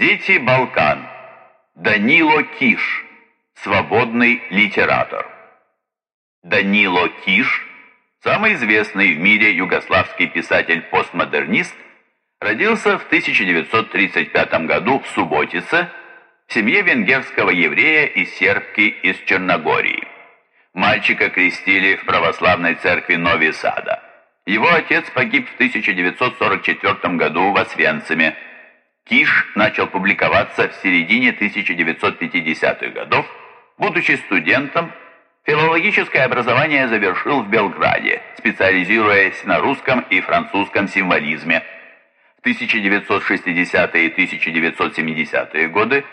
Дети Балкан. Данило Киш. Свободный литератор. Данило Киш, самый известный в мире югославский писатель-постмодернист, родился в 1935 году в Субботице в семье венгерского еврея и сербки из Черногории. Мальчика крестили в православной церкви Нови Сада. Его отец погиб в 1944 году в Освенциме. Киш начал публиковаться в середине 1950-х годов, будучи студентом, филологическое образование завершил в Белграде, специализируясь на русском и французском символизме. В 1960-е и 1970-е годы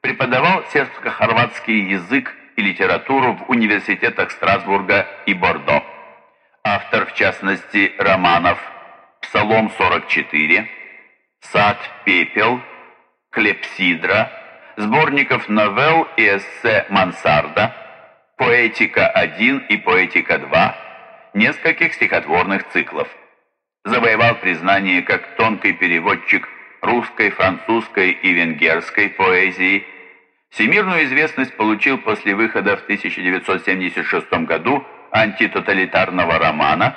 преподавал сербско-хорватский язык и литературу в университетах Страсбурга и Бордо. Автор, в частности, романов «Псалом 44», «Сад пепел», «Клепсидра», сборников новелл и эссе «Мансарда», «Поэтика-1» и «Поэтика-2», нескольких стихотворных циклов. Завоевал признание как тонкий переводчик русской, французской и венгерской поэзии. Всемирную известность получил после выхода в 1976 году антитоталитарного романа,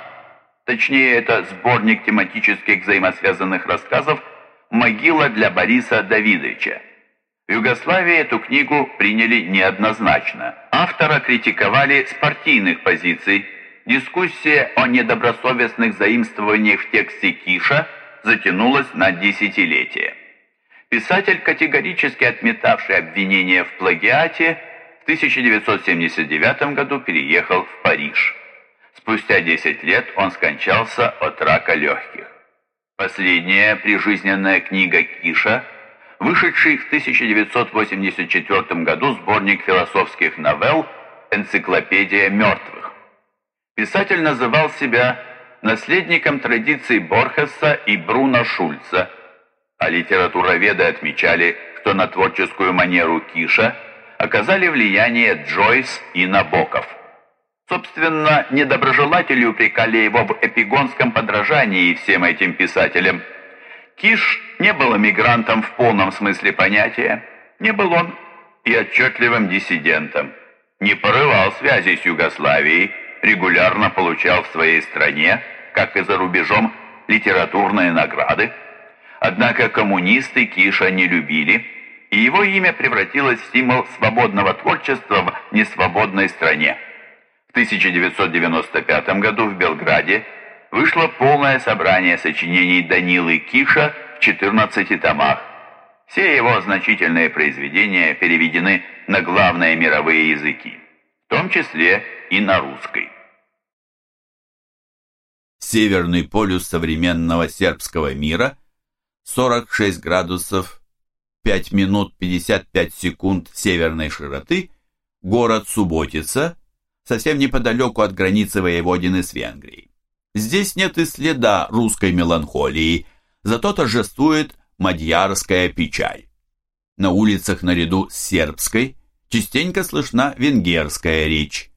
точнее это сборник тематических взаимосвязанных рассказов «Могила для Бориса Давидовича». В Югославии эту книгу приняли неоднозначно. Автора критиковали с партийных позиций. Дискуссия о недобросовестных заимствованиях в тексте Киша затянулась на десятилетия. Писатель, категорически отметавший обвинения в плагиате, в 1979 году переехал в Париж. Спустя 10 лет он скончался от рака легких. Последняя прижизненная книга Киша, вышедший в 1984 году сборник философских новелл «Энциклопедия мертвых». Писатель называл себя наследником традиций Борхеса и Бруно Шульца, а литературоведы отмечали, что на творческую манеру Киша оказали влияние Джойс и Набоков. Собственно, недоброжелатели упрекали его в эпигонском подражании всем этим писателям. Киш не был эмигрантом в полном смысле понятия, не был он и отчетливым диссидентом, не порывал связи с Югославией, регулярно получал в своей стране, как и за рубежом, литературные награды. Однако коммунисты Киша не любили, и его имя превратилось в символ свободного творчества в несвободной стране. В 1995 году в Белграде вышло полное собрание сочинений Данилы Киша в 14 томах. Все его значительные произведения переведены на главные мировые языки, в том числе и на русский. Северный полюс современного сербского мира, 46 градусов 5 минут 55 секунд северной широты, город Субботица, совсем неподалеку от границы воеводины с Венгрией. Здесь нет и следа русской меланхолии, зато торжествует мадьярская печаль. На улицах наряду с сербской частенько слышна венгерская речь.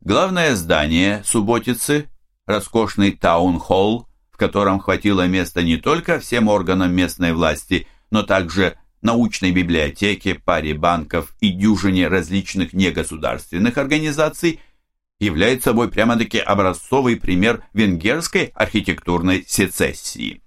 Главное здание Субботицы – роскошный таун-холл, в котором хватило места не только всем органам местной власти, но также научной библиотеке, паре банков и дюжине различных негосударственных организаций, является собой прямо-таки образцовый пример венгерской архитектурной сецессии.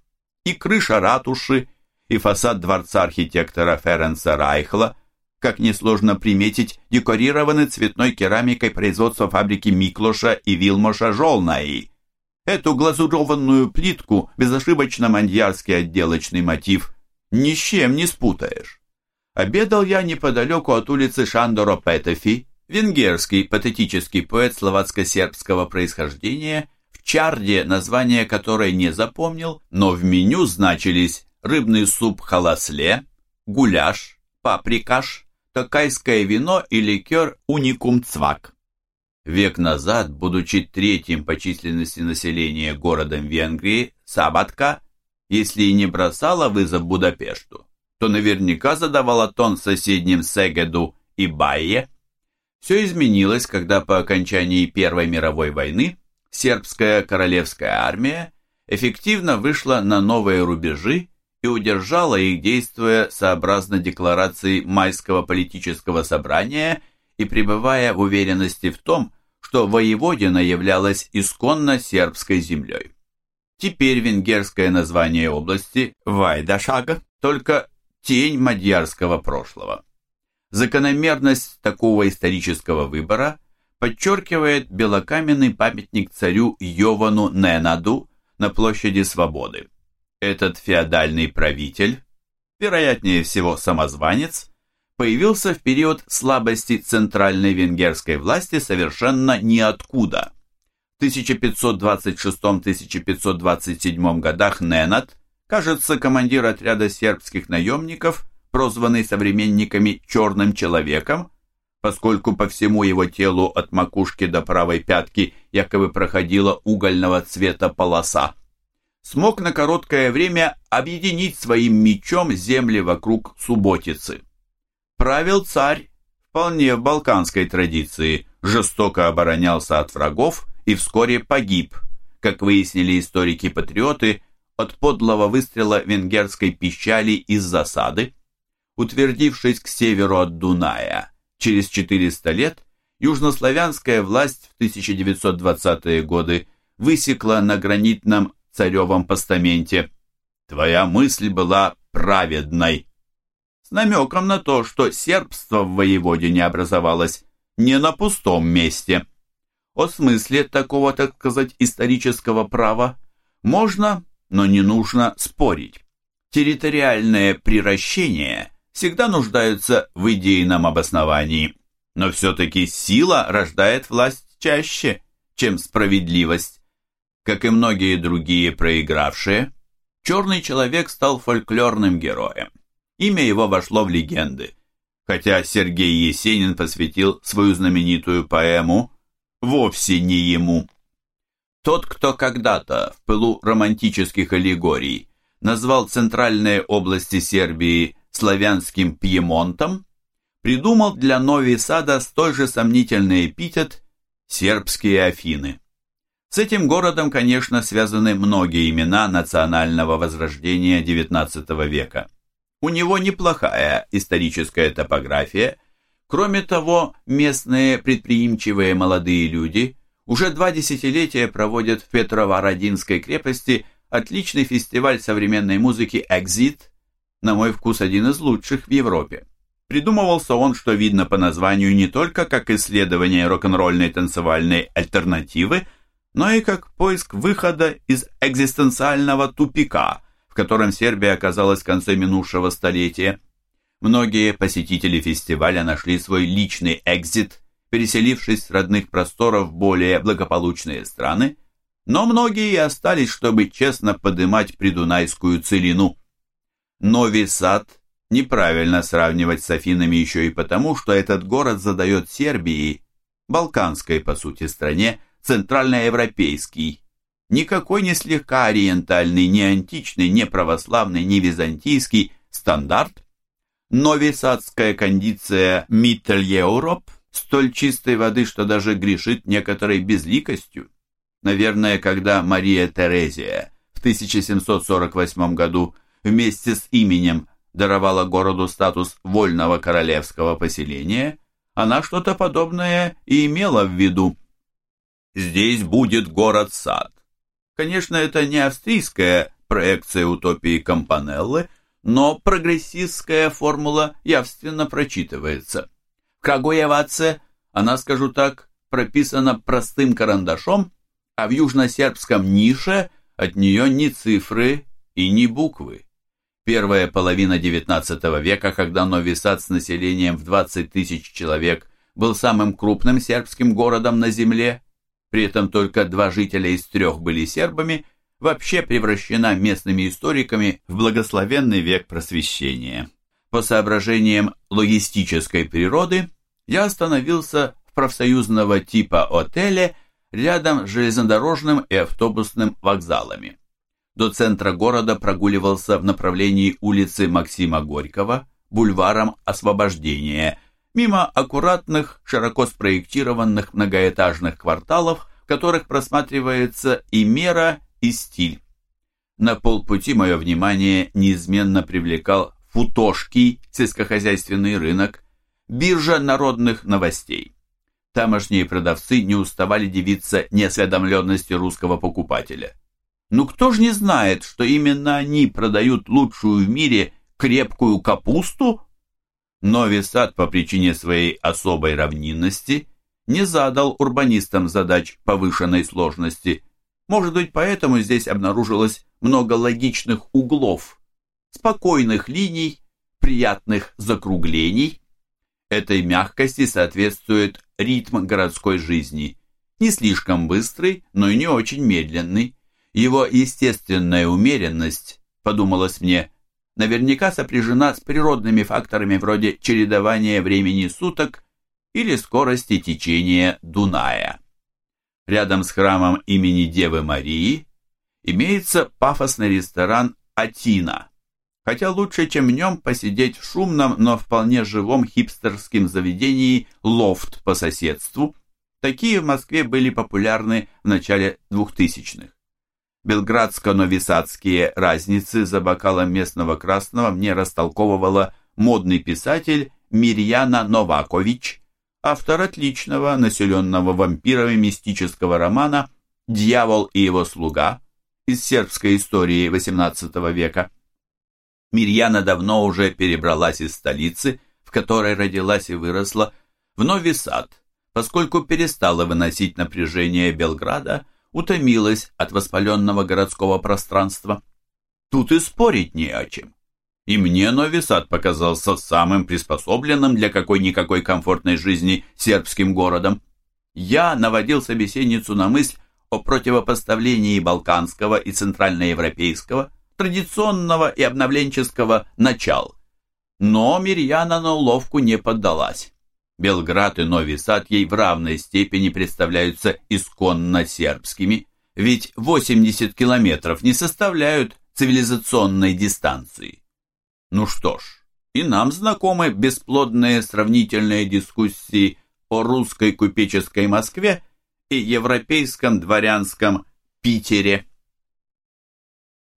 И крыша ратуши, и фасад дворца архитектора Ференса Райхла, как несложно приметить, декорированы цветной керамикой производства фабрики Миклоша и Вилмоша Жолнаи. Эту глазурованную плитку безошибочно мандьярский отделочный мотив ни с чем не спутаешь. Обедал я неподалеку от улицы Шандоро Петефи, венгерский патетический поэт словацко-сербского происхождения, в чарде, название которой не запомнил, но в меню значились рыбный суп халасле, гуляш, паприкаш, токайское вино и ликер уникум цвак. Век назад, будучи третьим по численности населения городом Венгрии, Сабатка если и не бросала вызов Будапешту, то наверняка задавала тон соседним Сегеду и Байе. Все изменилось, когда по окончании Первой мировой войны сербская королевская армия эффективно вышла на новые рубежи и удержала их, действуя сообразно декларации Майского политического собрания и пребывая в уверенности в том, что Воеводина являлась исконно сербской землей. Теперь венгерское название области Вайдашага только тень мадьярского прошлого. Закономерность такого исторического выбора подчеркивает белокаменный памятник царю Йовану Ненаду на площади Свободы. Этот феодальный правитель, вероятнее всего самозванец, появился в период слабости центральной венгерской власти совершенно ниоткуда. В 1526-1527 годах Ненад, кажется, командир отряда сербских наемников, прозванный современниками «черным человеком», поскольку по всему его телу от макушки до правой пятки якобы проходила угольного цвета полоса, смог на короткое время объединить своим мечом земли вокруг Субботицы. Правил царь вполне в балканской традиции, жестоко оборонялся от врагов и вскоре погиб, как выяснили историки-патриоты, от подлого выстрела венгерской пищали из засады. Утвердившись к северу от Дуная, через 400 лет южнославянская власть в 1920-е годы высекла на гранитном царевом постаменте. Твоя мысль была праведной. С намеком на то, что сербство в воеводе не образовалось не на пустом месте. О смысле такого, так сказать, исторического права можно, но не нужно спорить. Территориальное приращение всегда нуждаются в идейном обосновании, но все-таки сила рождает власть чаще, чем справедливость. Как и многие другие проигравшие, черный человек стал фольклорным героем. Имя его вошло в легенды, хотя Сергей Есенин посвятил свою знаменитую поэму вовсе не ему. Тот, кто когда-то в пылу романтических аллегорий назвал центральные области Сербии славянским Пьемонтом, придумал для Нови Сада столь же сомнительный эпитет «сербские Афины». С этим городом, конечно, связаны многие имена национального возрождения XIX века. У него неплохая историческая топография. Кроме того, местные предприимчивые молодые люди уже два десятилетия проводят в Петрово-Родинской крепости отличный фестиваль современной музыки «Экзит», на мой вкус один из лучших в Европе. Придумывался он, что видно по названию, не только как исследование рок-н-ролльной танцевальной альтернативы, но и как поиск выхода из экзистенциального тупика, в котором Сербия оказалась в конце минувшего столетия. Многие посетители фестиваля нашли свой личный экзит, переселившись с родных просторов в более благополучные страны, но многие и остались, чтобы честно подымать придунайскую целину. Нови Сад неправильно сравнивать с Афинами еще и потому, что этот город задает Сербии, балканской по сути стране, центральноевропейский, никакой не слегка ориентальный, не античный, не православный, не византийский стандарт, новисадская кондиция Europe столь чистой воды, что даже грешит некоторой безликостью. Наверное, когда Мария Терезия в 1748 году вместе с именем даровала городу статус вольного королевского поселения, она что-то подобное и имела в виду. Здесь будет город-сад. Конечно, это не австрийская проекция утопии Кампанеллы, но прогрессистская формула явственно прочитывается. В Крагуеваце она, скажу так, прописана простым карандашом, а в южносербском нише от нее ни цифры и ни буквы. Первая половина XIX века, когда Нови Сад с населением в 20 тысяч человек был самым крупным сербским городом на земле, при этом только два жителя из трех были сербами, вообще превращена местными историками в благословенный век просвещения. По соображениям логистической природы я остановился в профсоюзного типа отеле рядом с железнодорожным и автобусным вокзалами. До центра города прогуливался в направлении улицы Максима Горького, бульваром Освобождения – мимо аккуратных, широко спроектированных многоэтажных кварталов, в которых просматривается и мера, и стиль. На полпути мое внимание неизменно привлекал Футошский сельскохозяйственный рынок, биржа народных новостей. Тамошние продавцы не уставали дивиться неосведомленности русского покупателя. Ну кто ж не знает, что именно они продают лучшую в мире крепкую капусту? Новый сад по причине своей особой равнинности не задал урбанистам задач повышенной сложности. Может быть, поэтому здесь обнаружилось много логичных углов, спокойных линий, приятных закруглений. Этой мягкости соответствует ритм городской жизни, не слишком быстрый, но и не очень медленный. Его естественная умеренность, подумалось мне, наверняка сопряжена с природными факторами вроде чередования времени суток или скорости течения Дуная. Рядом с храмом имени Девы Марии имеется пафосный ресторан «Атина», хотя лучше, чем в нем, посидеть в шумном, но вполне живом хипстерском заведении «Лофт» по соседству. Такие в Москве были популярны в начале 2000-х. Белградско-новисадские разницы за бокалом местного красного мне растолковывала модный писатель Мирьяна Новакович, автор отличного, населенного вампирами мистического романа «Дьявол и его слуга» из сербской истории XVIII века. Мирьяна давно уже перебралась из столицы, в которой родилась и выросла, в Нови Сад, поскольку перестала выносить напряжение Белграда утомилась от воспаленного городского пространства. Тут и спорить не о чем. И мне Нови Сад показался самым приспособленным для какой-никакой комфортной жизни сербским городом. Я наводил собеседницу на мысль о противопоставлении балканского и центральноевропейского, традиционного и обновленческого начал. Но Мирьяна на уловку не поддалась. Белград и Нови Сад ей в равной степени представляются исконно сербскими, ведь 80 километров не составляют цивилизационной дистанции. Ну что ж, и нам знакомы бесплодные сравнительные дискуссии о русской купеческой Москве и европейском дворянском Питере.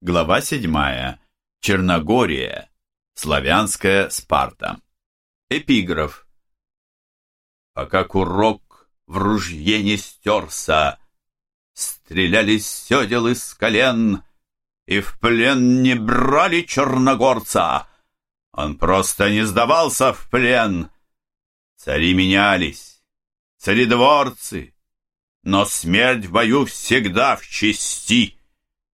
Глава 7. Черногория. Славянская Спарта. Эпиграф пока курок в ружье не стерся. Стреляли с седел из колен, и в плен не брали черногорца. Он просто не сдавался в плен. Цари менялись, царедворцы, но смерть в бою всегда в чести.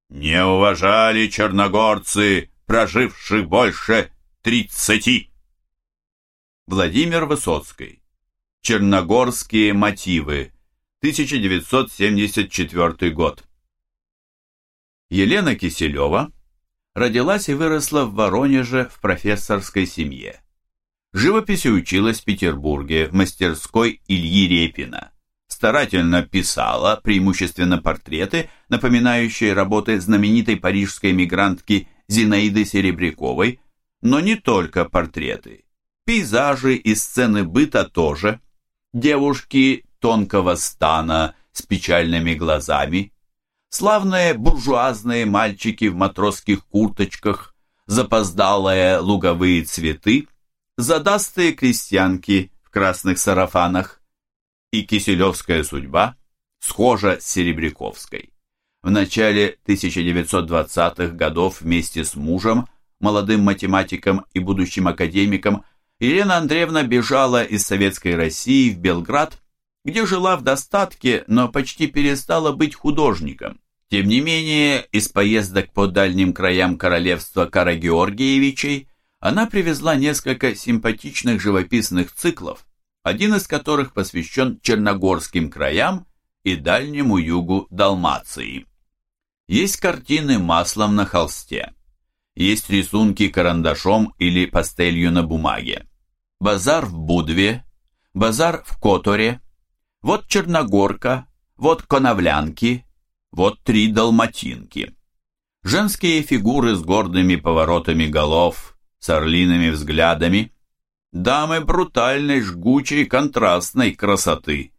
Не уважали черногорцы, проживших больше тридцати. Владимир Высоцкий Черногорские мотивы. 1974 год. Елена Киселева родилась и выросла в Воронеже в профессорской семье. Живописи училась в Петербурге в мастерской Ильи Репина. Старательно писала, преимущественно портреты, напоминающие работы знаменитой парижской эмигрантки Зинаиды Серебряковой, но не только портреты. Пейзажи и сцены быта тоже – девушки тонкого стана с печальными глазами, славные буржуазные мальчики в матросских курточках, запоздалые луговые цветы, задастые крестьянки в красных сарафанах. И киселевская судьба схожа с Серебряковской. В начале 1920-х годов вместе с мужем, молодым математиком и будущим академиком, Елена Андреевна бежала из Советской России в Белград, где жила в достатке, но почти перестала быть художником. Тем не менее, из поездок по дальним краям королевства Карагеоргиевичей она привезла несколько симпатичных живописных циклов, один из которых посвящен черногорским краям и дальнему югу Далмации. Есть картины маслом на холсте, есть рисунки карандашом или пастелью на бумаге базар в Будве, базар в Которе, вот Черногорка, вот Коновлянки, вот три Далматинки. Женские фигуры с гордыми поворотами голов, с орлиными взглядами, дамы брутальной, жгучей, контрастной красоты.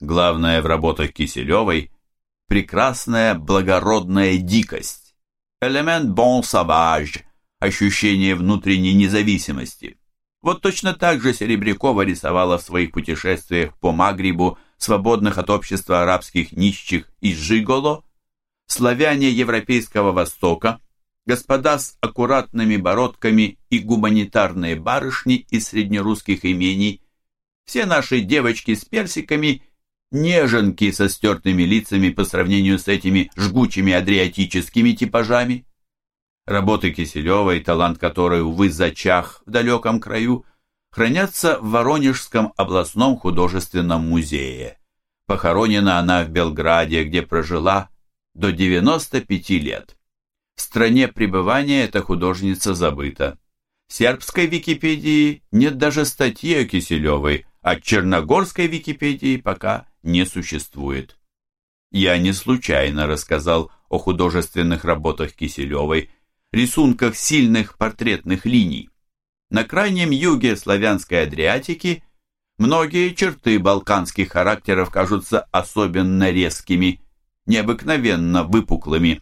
Главное в работах Киселевой – прекрасная благородная дикость, элемент bon sauvage, ощущение внутренней независимости. Вот точно так же Серебрякова рисовала в своих путешествиях по Магрибу свободных от общества арабских нищих из Жиголо, славяне Европейского Востока, господа с аккуратными бородками и гуманитарные барышни из среднерусских имений, все наши девочки с персиками – неженки со стертыми лицами по сравнению с этими жгучими адриатическими типажами. Работы Киселевой, талант которой, увы, зачах в далеком краю, хранятся в Воронежском областном художественном музее. Похоронена она в Белграде, где прожила до 95 лет. В стране пребывания эта художница забыта. В сербской Википедии нет даже статьи о Киселевой, а черногорской Википедии пока не существует. Я не случайно рассказал о художественных работах Киселевой, рисунках сильных портретных линий. На крайнем юге славянской Адриатики многие черты балканских характеров кажутся особенно резкими, необыкновенно выпуклыми.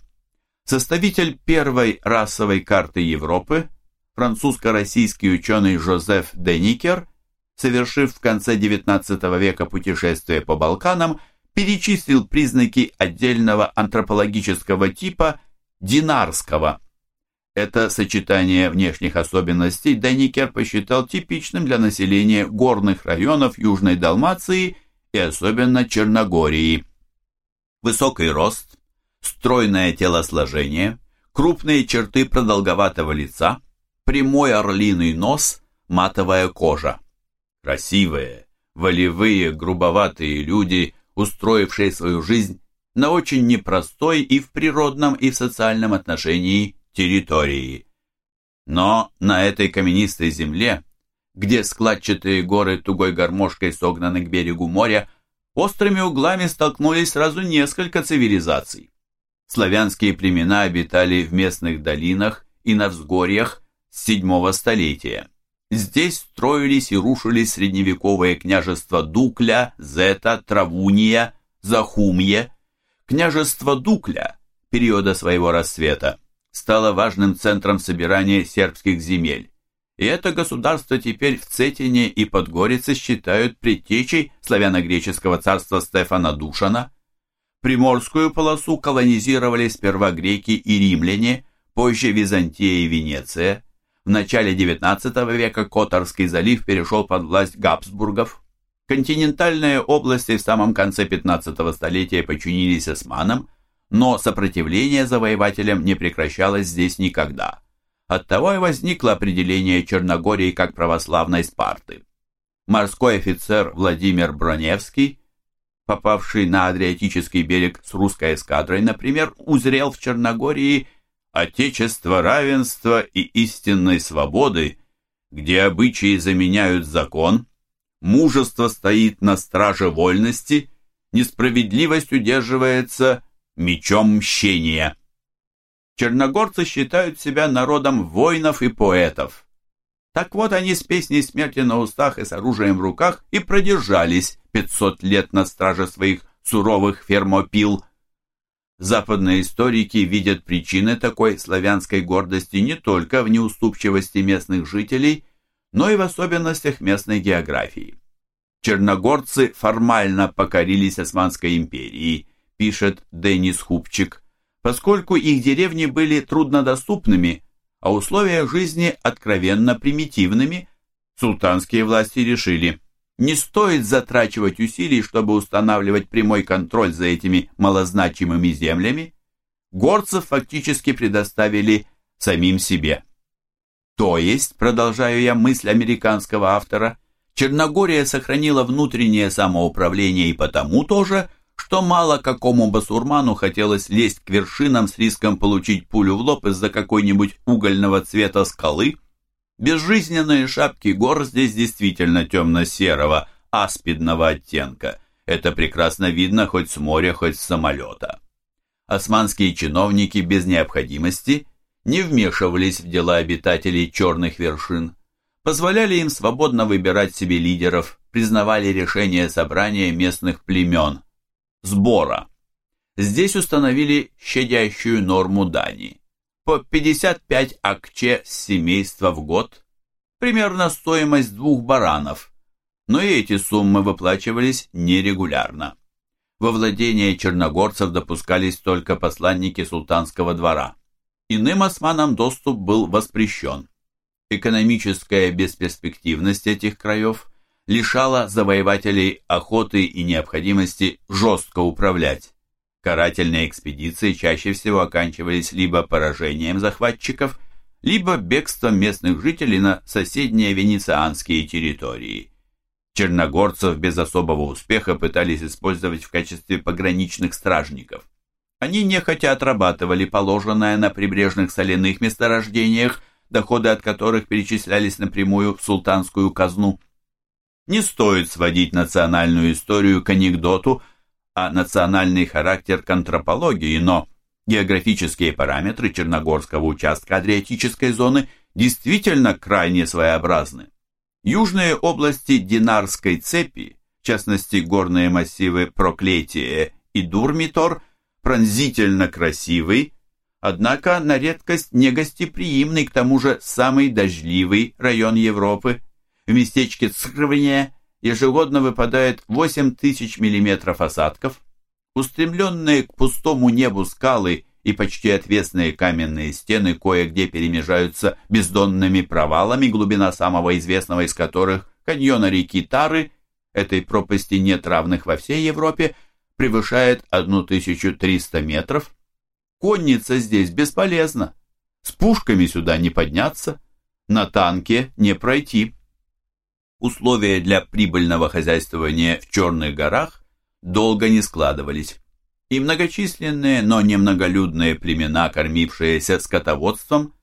Составитель первой расовой карты Европы, французско-российский ученый Жозеф Деникер, совершив в конце XIX века путешествие по Балканам, перечислил признаки отдельного антропологического типа динарского. Это сочетание внешних особенностей Деникер посчитал типичным для населения горных районов Южной Далмации и особенно Черногории. Высокий рост, стройное телосложение, крупные черты продолговатого лица, прямой орлиный нос, матовая кожа. Красивые, волевые, грубоватые люди, устроившие свою жизнь на очень непростой и в природном, и в социальном отношении территории. Но на этой каменистой земле, где складчатые горы тугой гармошкой согнаны к берегу моря, острыми углами столкнулись сразу несколько цивилизаций. Славянские племена обитали в местных долинах и на взгорьях с седьмого столетия. Здесь строились и рушились средневековые княжества Дукля, Зета, Травуния, Захумье. Княжество Дукля периода своего расцвета стало важным центром собирания сербских земель. И это государство теперь в Цетине и Подгорице считают предтечей славяно-греческого царства Стефана Душана. Приморскую полосу колонизировали сперва греки и римляне, позже Византия и Венеция – в начале XIX века Которский залив перешел под власть Габсбургов. Континентальные области в самом конце 15 столетия подчинились османам, но сопротивление завоевателям не прекращалось здесь никогда. Оттого и возникло определение Черногории как православной Спарты. Морской офицер Владимир Броневский, попавший на Адриатический берег с русской эскадрой, например, узрел в Черногории – Отечество равенства и истинной свободы, где обычаи заменяют закон, мужество стоит на страже вольности, несправедливость удерживается мечом мщения. Черногорцы считают себя народом воинов и поэтов. Так вот они с песней смерти на устах и с оружием в руках и продержались 500 лет на страже своих суровых фермопил – Западные историки видят причины такой славянской гордости не только в неуступчивости местных жителей, но и в особенностях местной географии. Черногорцы формально покорились Османской империи, пишет Денис Хупчик, поскольку их деревни были труднодоступными, а условия жизни откровенно примитивными, султанские власти решили – не стоит затрачивать усилий, чтобы устанавливать прямой контроль за этими малозначимыми землями. Горцев фактически предоставили самим себе. То есть, продолжаю я мысль американского автора, Черногория сохранила внутреннее самоуправление и потому тоже, что мало какому басурману хотелось лезть к вершинам с риском получить пулю в лоб из-за какой-нибудь угольного цвета скалы – Безжизненные шапки гор здесь действительно темно-серого, аспидного оттенка. Это прекрасно видно хоть с моря, хоть с самолета. Османские чиновники без необходимости не вмешивались в дела обитателей черных вершин, позволяли им свободно выбирать себе лидеров, признавали решения собрания местных племен, сбора. Здесь установили щадящую норму дани. по 55 акче с семейства в год, примерно стоимость двух баранов, но и эти суммы выплачивались нерегулярно. Во владение черногорцев допускались только посланники султанского двора. Иным османам доступ был воспрещен. Экономическая бесперспективность этих краев лишала завоевателей охоты и необходимости жестко управлять. Карательные экспедиции чаще всего оканчивались либо поражением захватчиков, либо бегством местных жителей на соседние венецианские территории. Черногорцев без особого успеха пытались использовать в качестве пограничных стражников. Они нехотя отрабатывали положенное на прибрежных соляных месторождениях, доходы от которых перечислялись напрямую в султанскую казну. Не стоит сводить национальную историю к анекдоту, а национальный характер к антропологии, но географические параметры Черногорского участка Адриатической зоны действительно крайне своеобразны. Южные области Динарской цепи, в частности горные массивы Проклетие и Дурмитор, пронзительно красивый, однако на редкость негостеприимный, к тому же самый дождливый район Европы. В местечке Цхрвне ежегодно выпадает 8 тысяч миллиметров осадков. Устремленные к пустому небу скалы и почти отвесные каменные стены кое-где перемежаются бездонными провалами, глубина самого известного из которых каньона реки Тары, этой пропасти нет равных во всей Европе, превышает 1300 метров. Конница здесь бесполезна. С пушками сюда не подняться, на танке не пройти. Условия для прибыльного хозяйствования в Черных горах долго не складывались и многочисленные, но немноголюдные племена, кормившиеся скотоводством,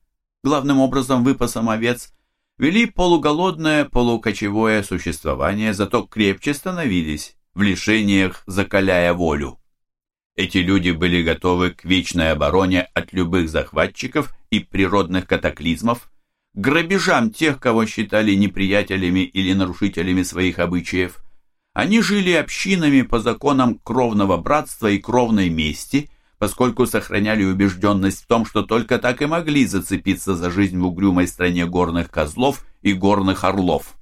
главным образом выпасом овец, вели полуголодное, полукочевое существование, зато крепче становились, в лишениях закаляя волю. Эти люди были готовы к вечной обороне от любых захватчиков и природных катаклизмов, грабежам тех, кого считали неприятелями или нарушителями своих обычаев – они жили общинами по законам кровного братства и кровной мести, поскольку сохраняли убежденность в том, что только так и могли зацепиться за жизнь в угрюмой стране горных козлов и горных орлов.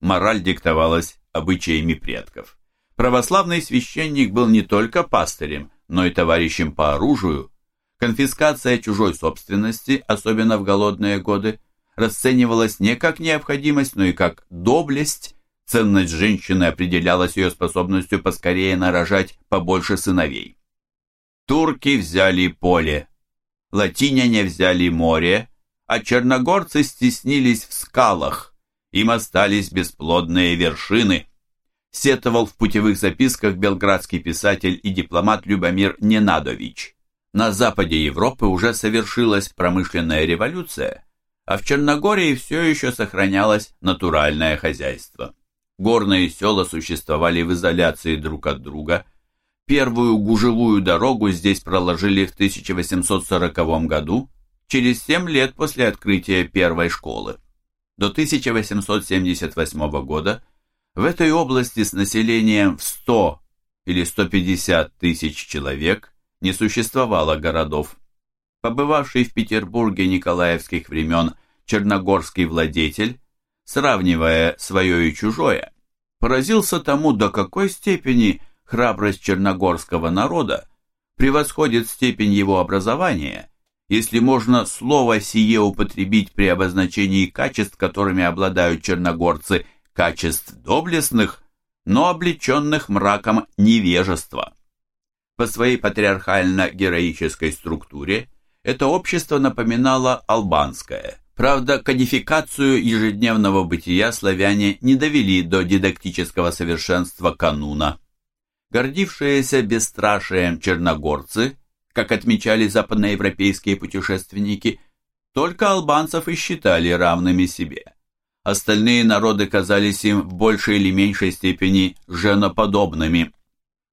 Мораль диктовалась обычаями предков. Православный священник был не только пастырем, но и товарищем по оружию. Конфискация чужой собственности, особенно в голодные годы, расценивалась не как необходимость, но и как доблесть Ценность женщины определялась ее способностью поскорее нарожать побольше сыновей. Турки взяли поле, латиняне взяли море, а черногорцы стеснились в скалах, им остались бесплодные вершины. Сетовал в путевых записках белградский писатель и дипломат Любомир Ненадович. На западе Европы уже совершилась промышленная революция, а в Черногории все еще сохранялось натуральное хозяйство. Горные села существовали в изоляции друг от друга. Первую гужевую дорогу здесь проложили в 1840 году, через 7 лет после открытия первой школы. До 1878 года в этой области с населением в 100 или 150 тысяч человек не существовало городов. Побывавший в Петербурге Николаевских времен черногорский владетель сравнивая свое и чужое, поразился тому, до какой степени храбрость черногорского народа превосходит степень его образования, если можно слово сие употребить при обозначении качеств, которыми обладают черногорцы, качеств доблестных, но облеченных мраком невежества. По своей патриархально-героической структуре это общество напоминало албанское – Правда, кодификацию ежедневного бытия славяне не довели до дидактического совершенства кануна. Гордившиеся бесстрашием черногорцы, как отмечали западноевропейские путешественники, только албанцев и считали равными себе. Остальные народы казались им в большей или меньшей степени женоподобными.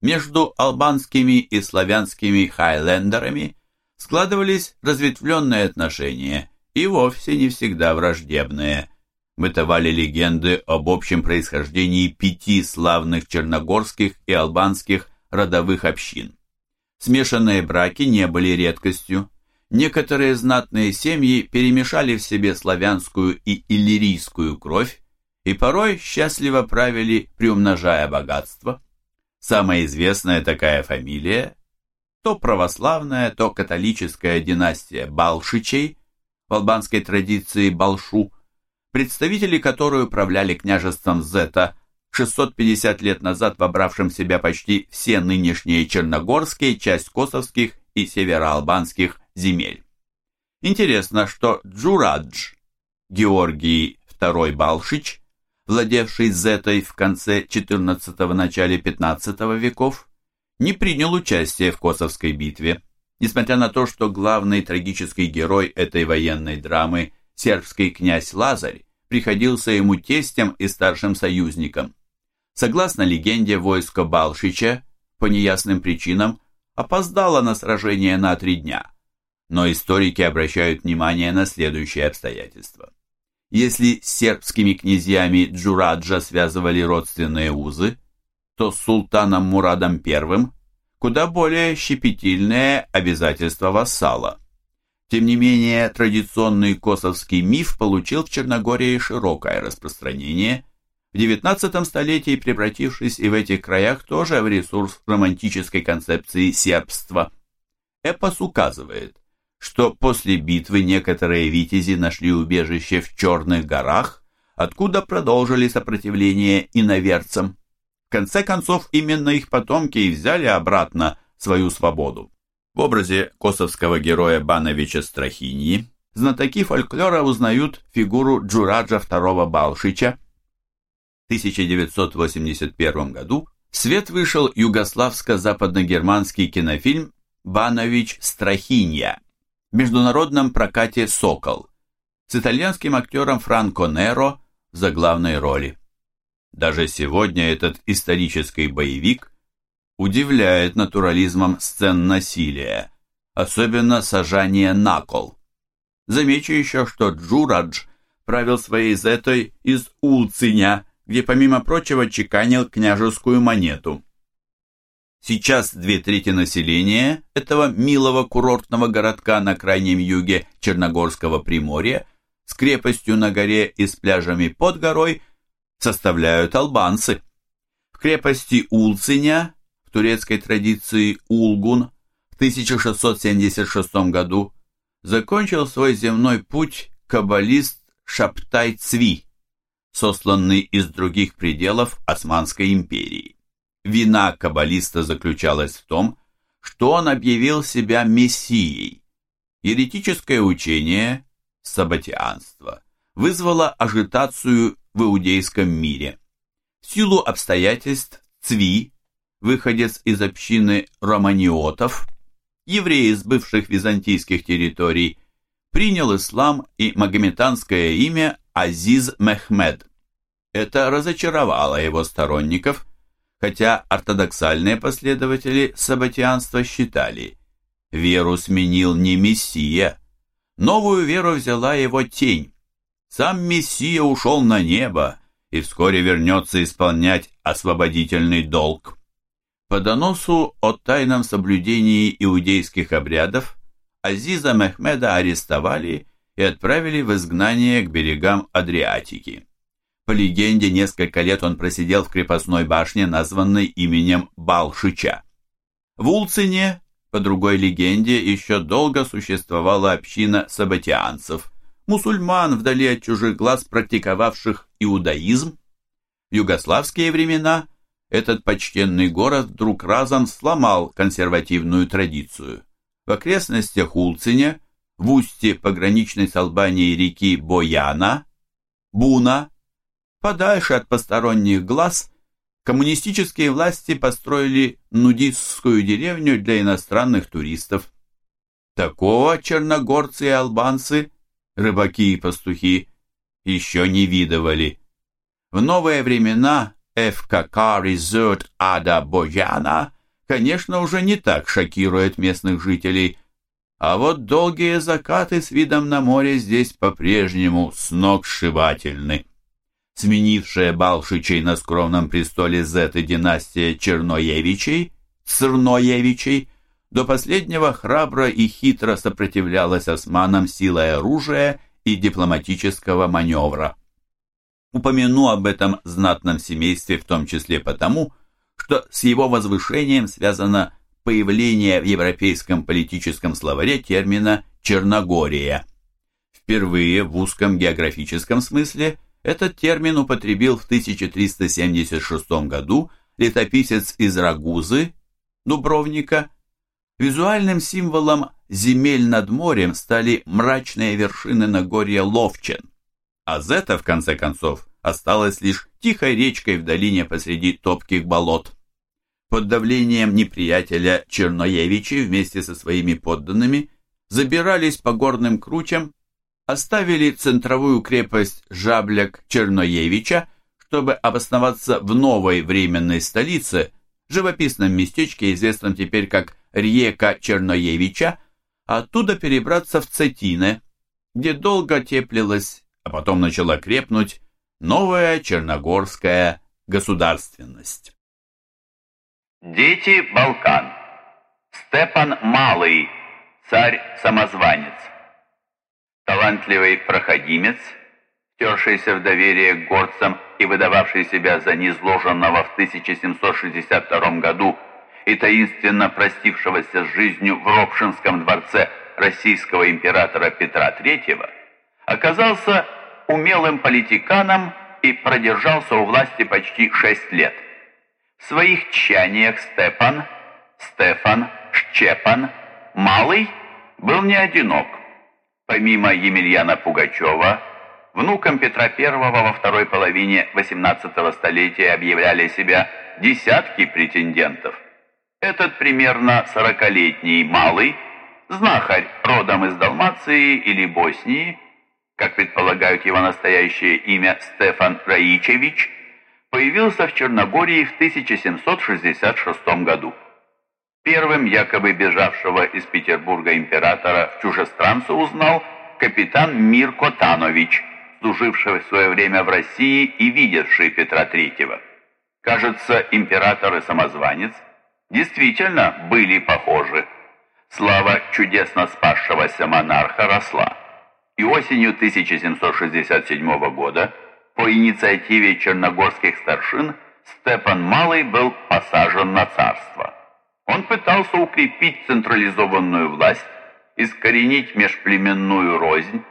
Между албанскими и славянскими хайлендерами складывались разветвленные отношения – и вовсе не всегда враждебные. Бытовали легенды об общем происхождении пяти славных черногорских и албанских родовых общин. Смешанные браки не были редкостью. некоторые знатные семьи перемешали в себе славянскую и иллирийскую кровь и порой счастливо правили, приумножая богатство. Самая известная такая фамилия – то православная, то католическая династия Балшичей, в албанской традиции Балшу, представители которой управляли княжеством Зета 650 лет назад вобравшим в себя почти все нынешние черногорские, часть косовских и североалбанских земель. Интересно, что Джурадж, Георгий II Балшич, владевший Зетой в конце XIV – начале XV веков, не принял участие в Косовской битве, несмотря на то, что главный трагический герой этой военной драмы, сербский князь Лазарь, приходился ему тестем и старшим союзником. Согласно легенде, войско Балшича, по неясным причинам, опоздало на сражение на три дня. Но историки обращают внимание на следующее обстоятельство. Если с сербскими князьями Джураджа связывали родственные узы, то с султаном Мурадом I куда более щепетильное обязательство вассала. Тем не менее, традиционный косовский миф получил в Черногории широкое распространение – в XIX столетии превратившись и в этих краях тоже в ресурс романтической концепции сербства. Эпос указывает, что после битвы некоторые витязи нашли убежище в Черных горах, откуда продолжили сопротивление иноверцам. В конце концов, именно их потомки и взяли обратно свою свободу. В образе косовского героя Бановича Страхиньи знатоки фольклора узнают фигуру Джураджа II Балшича, 1981 году в свет вышел югославско-западногерманский кинофильм «Банович Страхинья» в международном прокате «Сокол» с итальянским актером Франко Неро в заглавной роли. Даже сегодня этот исторический боевик удивляет натурализмом сцен насилия, особенно сажание на кол. Замечу еще, что Джурадж правил своей зетой из Улциня, где, помимо прочего, чеканил княжескую монету. Сейчас две трети населения этого милого курортного городка на крайнем юге Черногорского Приморья с крепостью на горе и с пляжами под горой составляют албанцы. В крепости Улциня, в турецкой традиции Улгун, в 1676 году закончил свой земной путь каббалист Шаптай Цви сосланный из других пределов Османской империи. Вина каббалиста заключалась в том, что он объявил себя мессией. Еретическое учение, сабатианство, вызвало ажитацию в иудейском мире. В силу обстоятельств Цви, выходец из общины романиотов, еврей из бывших византийских территорий, принял ислам и магометанское имя Азиз Мехмед. Это разочаровало его сторонников, хотя ортодоксальные последователи сабатианства считали, веру сменил не Мессия, новую веру взяла его тень. Сам Мессия ушел на небо и вскоре вернется исполнять освободительный долг. По доносу о тайном соблюдении иудейских обрядов Азиза Мехмеда арестовали и отправили в изгнание к берегам Адриатики. По легенде, несколько лет он просидел в крепостной башне, названной именем Балшича. В Улцине, по другой легенде, еще долго существовала община сабатианцев, мусульман вдали от чужих глаз, практиковавших иудаизм. В югославские времена этот почтенный город вдруг разом сломал консервативную традицию. В окрестностях Улцине в устье пограничной с Албанией реки Бояна, Буна, подальше от посторонних глаз, коммунистические власти построили нудистскую деревню для иностранных туристов. Такого черногорцы и албанцы, рыбаки и пастухи, еще не видывали. В новые времена ФКК Resort Ада Бояна, конечно, уже не так шокирует местных жителей – а вот долгие закаты с видом на море здесь по-прежнему сногсшибательны. Сменившая Балшичей на скромном престоле Зеты династия Черноевичей, Црноевичей, до последнего храбро и хитро сопротивлялась османам силой оружия и дипломатического маневра. Упомяну об этом знатном семействе в том числе потому, что с его возвышением связано появление в европейском политическом словаре термина «Черногория». Впервые в узком географическом смысле этот термин употребил в 1376 году летописец из Рагузы, Дубровника. Визуальным символом земель над морем стали мрачные вершины Нагорья Ловчен, а Зета, в конце концов, осталась лишь тихой речкой в долине посреди топких болот. Под давлением неприятеля Черноевичи вместе со своими подданными забирались по горным кручам, оставили центровую крепость Жабляк-Черноевича, чтобы обосноваться в новой временной столице, живописном местечке, известном теперь как Рьека Черноевича, оттуда перебраться в Цетине, где долго теплилась, а потом начала крепнуть новая черногорская государственность. Дети Балкан. Степан Малый, царь-самозванец. Талантливый проходимец, втершийся в доверие к горцам и выдававший себя за низложенного в 1762 году и таинственно простившегося с жизнью в Ропшинском дворце российского императора Петра III, оказался умелым политиканом и продержался у власти почти шесть лет. В своих тчаниях Степан, Стефан, Щепан, Малый был не одинок. Помимо Емельяна Пугачева, внуком Петра I во второй половине XVIII столетия объявляли себя десятки претендентов. Этот примерно сорокалетний Малый, знахарь родом из Далмации или Боснии, как предполагают его настоящее имя Стефан Раичевич, появился в Черногории в 1766 году. Первым якобы бежавшего из Петербурга императора в чужестранца узнал капитан Мир Котанович, служивший в свое время в России и видевший Петра III. Кажется, император и самозванец действительно были похожи. Слава чудесно спасшегося монарха росла. И осенью 1767 года по инициативе черногорских старшин Степан Малый был посажен на царство. Он пытался укрепить централизованную власть, искоренить межплеменную рознь,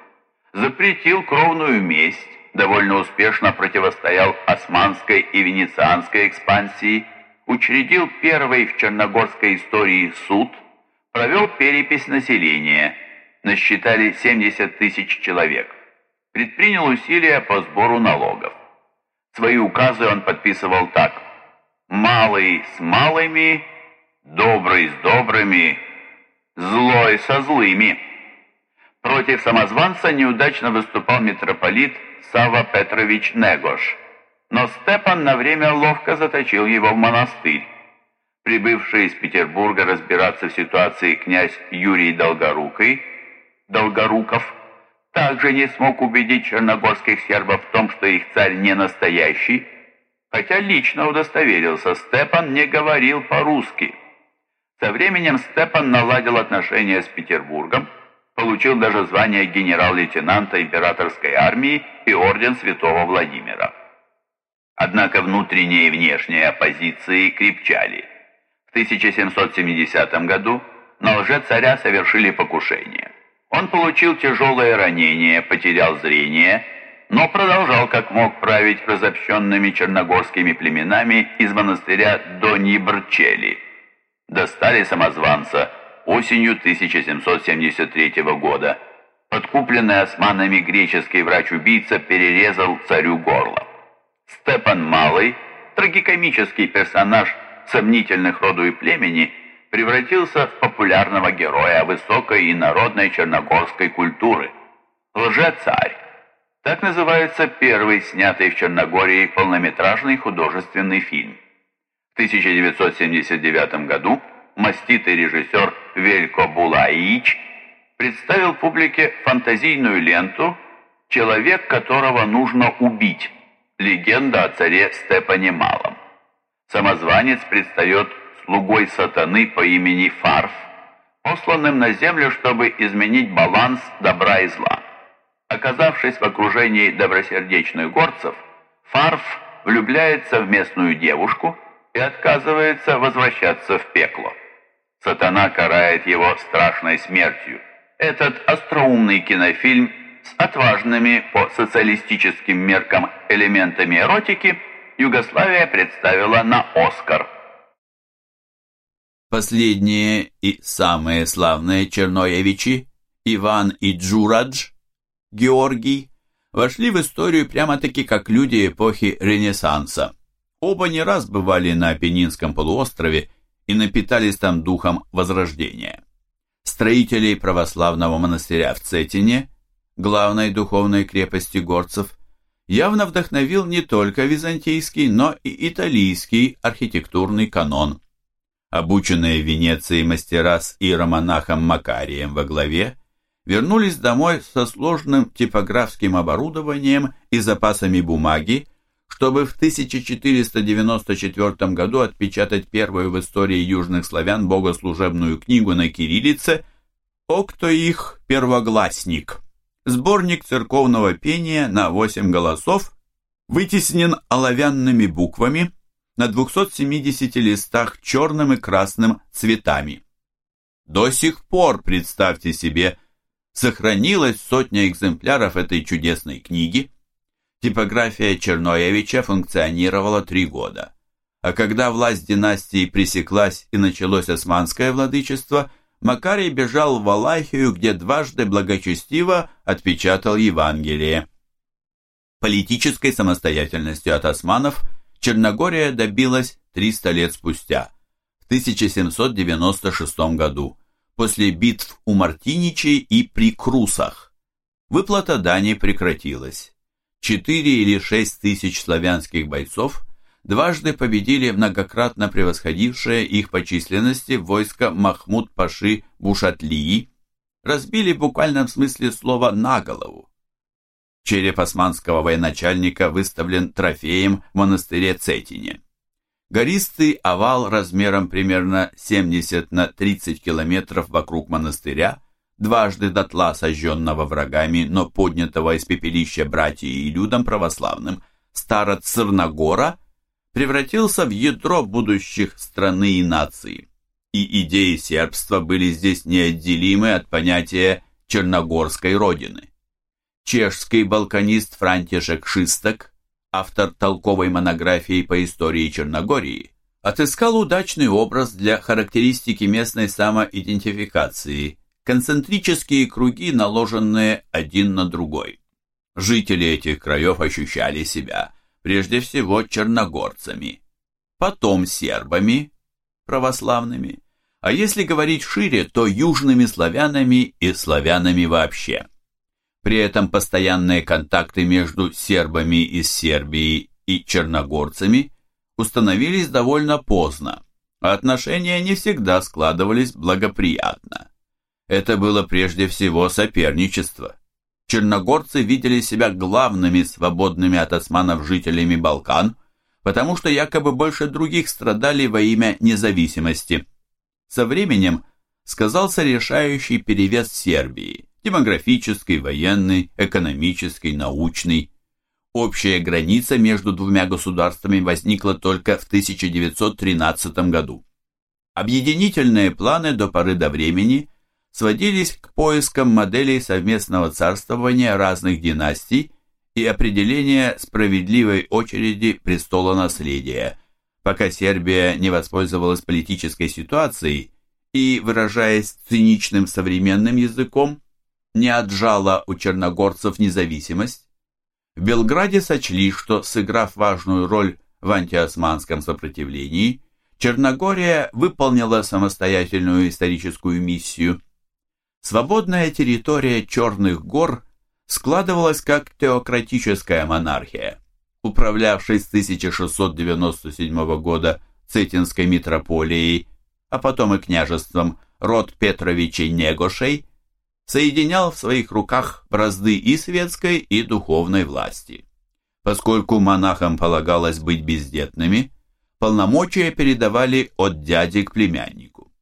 запретил кровную месть, довольно успешно противостоял османской и венецианской экспансии, учредил первый в черногорской истории суд, провел перепись населения, насчитали 70 тысяч человек предпринял усилия по сбору налогов. Свои указы он подписывал так. «Малый с малыми, добрый с добрыми, злой со злыми». Против самозванца неудачно выступал митрополит Сава Петрович Негош, но Степан на время ловко заточил его в монастырь. Прибывший из Петербурга разбираться в ситуации князь Юрий Долгорукий, Долгоруков, также не смог убедить черногорских сербов в том, что их царь не настоящий, хотя лично удостоверился, Степан не говорил по-русски. Со временем Степан наладил отношения с Петербургом, получил даже звание генерал-лейтенанта императорской армии и орден святого Владимира. Однако внутренние и внешние оппозиции крепчали. В 1770 году на лже-царя совершили покушение. Он получил тяжелое ранение, потерял зрение, но продолжал как мог править разобщенными черногорскими племенами из монастыря Донибрчели. Достали самозванца осенью 1773 года. Подкупленный османами греческий врач-убийца перерезал царю горло. Степан Малый, трагикомический персонаж сомнительных роду и племени – превратился в популярного героя высокой и народной черногорской культуры. Лже-царь. Так называется первый снятый в Черногории полнометражный художественный фильм. В 1979 году маститый режиссер Велько Булаич представил публике фантазийную ленту «Человек, которого нужно убить. Легенда о царе Степане Малом». Самозванец предстает слугой сатаны по имени Фарф, посланным на землю, чтобы изменить баланс добра и зла. Оказавшись в окружении добросердечных горцев, Фарф влюбляется в местную девушку и отказывается возвращаться в пекло. Сатана карает его страшной смертью. Этот остроумный кинофильм с отважными по социалистическим меркам элементами эротики Югославия представила на «Оскар». Последние и самые славные Черноевичи, Иван и Джурадж, Георгий, вошли в историю прямо-таки как люди эпохи Ренессанса. Оба не раз бывали на Апеннинском полуострове и напитались там духом Возрождения. Строителей православного монастыря в Цетине, главной духовной крепости горцев, явно вдохновил не только византийский, но и италийский архитектурный канон. Обученные в Венеции мастера с иеромонахом Макарием во главе вернулись домой со сложным типографским оборудованием и запасами бумаги, чтобы в 1494 году отпечатать первую в истории южных славян богослужебную книгу на кириллице «О, кто их первогласник!» Сборник церковного пения на восемь голосов вытеснен оловянными буквами на 270 листах черным и красным цветами. До сих пор, представьте себе, сохранилась сотня экземпляров этой чудесной книги. Типография Черноевича функционировала три года. А когда власть династии пресеклась и началось османское владычество, Макарий бежал в Валахию, где дважды благочестиво отпечатал Евангелие. Политической самостоятельностью от османов Черногория добилась 300 лет спустя, в 1796 году после битв у Мартиничей и при Крусах. Выплата дани прекратилась. Четыре или шесть тысяч славянских бойцов дважды победили многократно превосходившее их по численности войско Махмуд-Паши Бушатлии, разбили в буквальном смысле слова «на голову». Череп османского военачальника выставлен трофеем в монастыре Цетине. Гористый овал размером примерно 70 на 30 километров вокруг монастыря, дважды дотла сожженного врагами, но поднятого из пепелища братьей и людом православным, Староцирногора, превратился в ядро будущих страны и нации. И идеи сербства были здесь неотделимы от понятия черногорской родины. Чешский балканист Франтишек Шисток автор толковой монографии по истории Черногории, отыскал удачный образ для характеристики местной самоидентификации, концентрические круги, наложенные один на другой. Жители этих краев ощущали себя прежде всего черногорцами, потом сербами, православными, а если говорить шире, то южными славянами и славянами вообще. При этом постоянные контакты между сербами из Сербии и черногорцами установились довольно поздно, а отношения не всегда складывались благоприятно. Это было прежде всего соперничество. Черногорцы видели себя главными свободными от османов жителями Балкан, потому что якобы больше других страдали во имя независимости. Со временем сказался решающий перевес Сербии – демографический, военный, экономический, научный. Общая граница между двумя государствами возникла только в 1913 году. Объединительные планы до поры до времени сводились к поискам моделей совместного царствования разных династий и определения справедливой очереди престола наследия, пока Сербия не воспользовалась политической ситуацией и, выражаясь циничным современным языком, не отжала у черногорцев независимость, в Белграде сочли, что, сыграв важную роль в антиосманском сопротивлении, Черногория выполнила самостоятельную историческую миссию. Свободная территория Черных гор складывалась как теократическая монархия, управлявшей с 1697 года Цетинской митрополией, а потом и княжеством род Петровичей Негошей – соединял в своих руках бразды и светской, и духовной власти. Поскольку монахам полагалось быть бездетными, полномочия передавали от дяди к племяннику.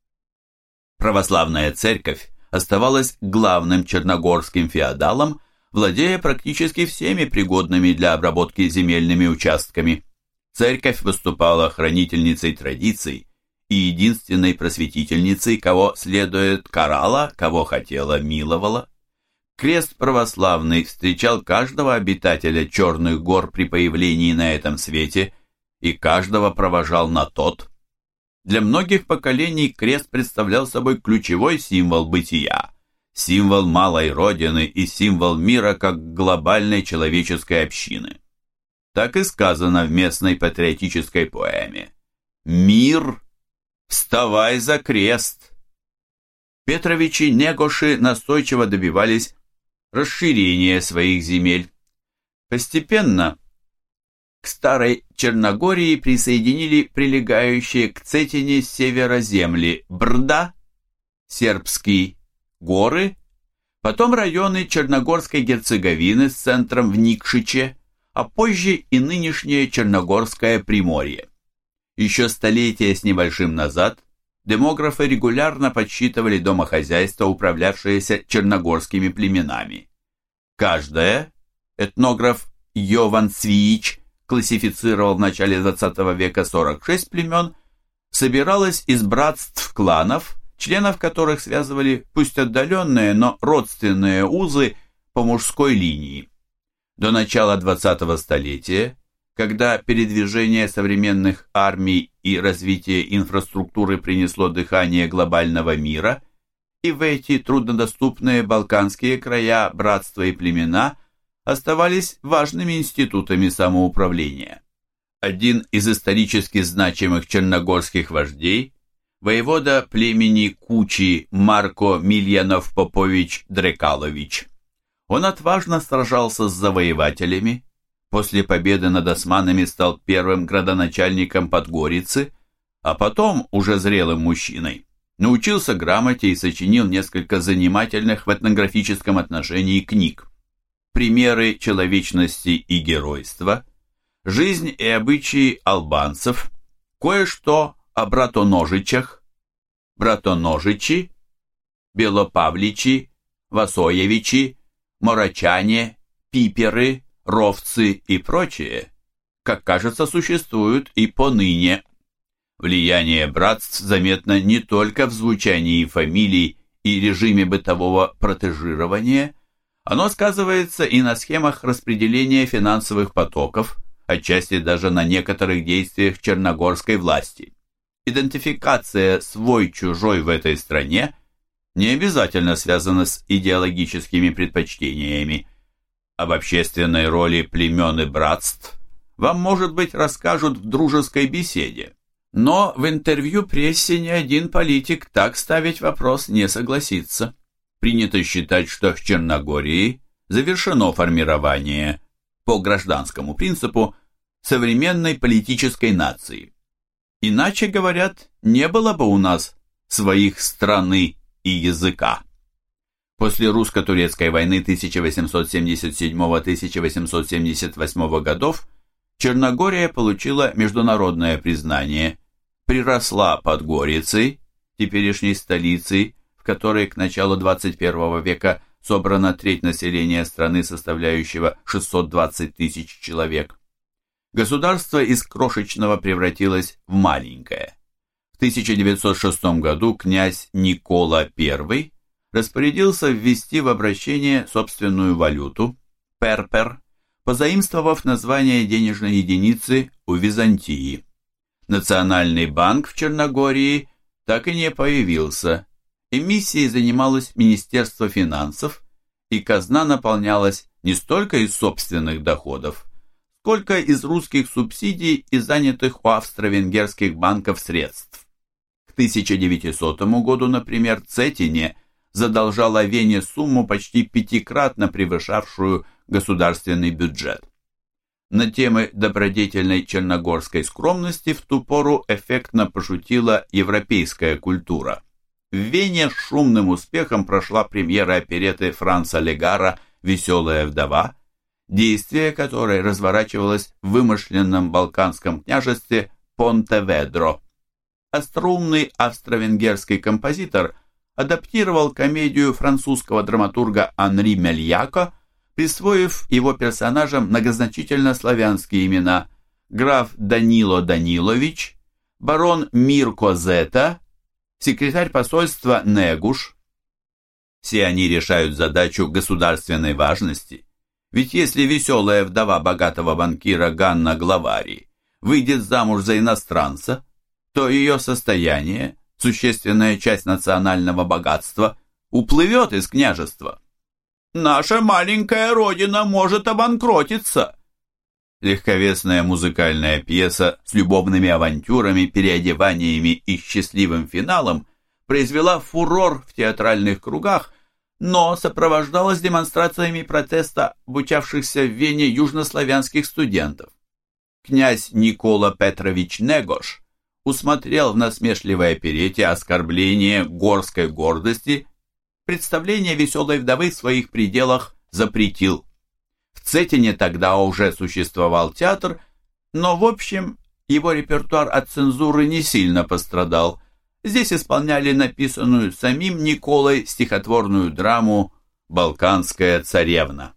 Православная церковь оставалась главным черногорским феодалом, владея практически всеми пригодными для обработки земельными участками. Церковь выступала хранительницей традиций и единственной просветительницей, кого следует карала, кого хотела миловала. Крест православный встречал каждого обитателя Черных гор при появлении на этом свете и каждого провожал на тот. Для многих поколений крест представлял собой ключевой символ бытия, символ малой родины и символ мира как глобальной человеческой общины. Так и сказано в местной патриотической поэме. «Мир, вставай за крест!» Петровичи Негоши настойчиво добивались расширения своих земель. Постепенно к старой Черногории присоединили прилегающие к Цетине с севера земли Брда, Сербский, горы, потом районы Черногорской Герцеговины с центром в Никшиче, а позже и нынешнее Черногорское Приморье. Еще столетия с небольшим назад демографы регулярно подсчитывали домохозяйства, управлявшиеся черногорскими племенами. Каждое, этнограф Йован Свиич классифицировал в начале 20 века 46 племен, собиралось из братств кланов, членов которых связывали пусть отдаленные, но родственные узы по мужской линии. До начала 20 столетия когда передвижение современных армий и развитие инфраструктуры принесло дыхание глобального мира, и в эти труднодоступные балканские края братства и племена оставались важными институтами самоуправления. Один из исторически значимых черногорских вождей, воевода племени Кучи Марко Мильянов-Попович Дрекалович. Он отважно сражался с завоевателями, После победы над османами стал первым градоначальником Подгорицы, а потом, уже зрелым мужчиной, научился грамоте и сочинил несколько занимательных в этнографическом отношении книг. Примеры человечности и геройства, жизнь и обычаи албанцев, кое-что о братоножичах, братоножичи, белопавличи, васоевичи, морачане, пиперы, ровцы и прочие, как кажется, существуют и поныне. Влияние братств заметно не только в звучании фамилий и режиме бытового протежирования, оно сказывается и на схемах распределения финансовых потоков, отчасти даже на некоторых действиях черногорской власти. Идентификация свой-чужой в этой стране не обязательно связана с идеологическими предпочтениями – об общественной роли племен и братств вам, может быть, расскажут в дружеской беседе. Но в интервью прессе ни один политик так ставить вопрос не согласится. Принято считать, что в Черногории завершено формирование по гражданскому принципу современной политической нации. Иначе, говорят, не было бы у нас своих страны и языка. После русско-турецкой войны 1877-1878 годов Черногория получила международное признание, приросла под Горицей, теперешней столицей, в которой к началу 21 века собрана треть населения страны, составляющего 620 тысяч человек. Государство из крошечного превратилось в маленькое. В 1906 году князь Никола I распорядился ввести в обращение собственную валюту, перпер, позаимствовав название денежной единицы у Византии. Национальный банк в Черногории так и не появился. Эмиссией занималось Министерство финансов, и казна наполнялась не столько из собственных доходов, сколько из русских субсидий и занятых у австро-венгерских банков средств. К 1900 году, например, Цетине – задолжала Вене сумму почти пятикратно превышавшую государственный бюджет. На темы добродетельной черногорской скромности в ту пору эффектно пошутила европейская культура. В Вене шумным успехом прошла премьера опереты Франца Легара «Веселая вдова», действие которой разворачивалось в вымышленном балканском княжестве Понтеведро. Остроумный австро-венгерский композитор адаптировал комедию французского драматурга Анри Мельяко, присвоив его персонажам многозначительно славянские имена граф Данило Данилович, барон Мирко Зета, секретарь посольства Негуш. Все они решают задачу государственной важности, ведь если веселая вдова богатого банкира Ганна Главари выйдет замуж за иностранца, то ее состояние, существенная часть национального богатства, уплывет из княжества. «Наша маленькая родина может обанкротиться», легковесная музыкальная пьеса с любовными авантюрами, переодеваниями и счастливым финалом произвела фурор в театральных кругах, но сопровождалась демонстрациями протеста обучавшихся в Вене южнославянских студентов. Князь Никола Петрович Негош усмотрел в насмешливой оперете оскорбление горской гордости, представление веселой вдовы в своих пределах запретил. Цетине тогда уже существовал театр, но в общем его репертуар от цензуры не сильно пострадал. Здесь исполняли написанную самим Николой стихотворную драму «Балканская царевна».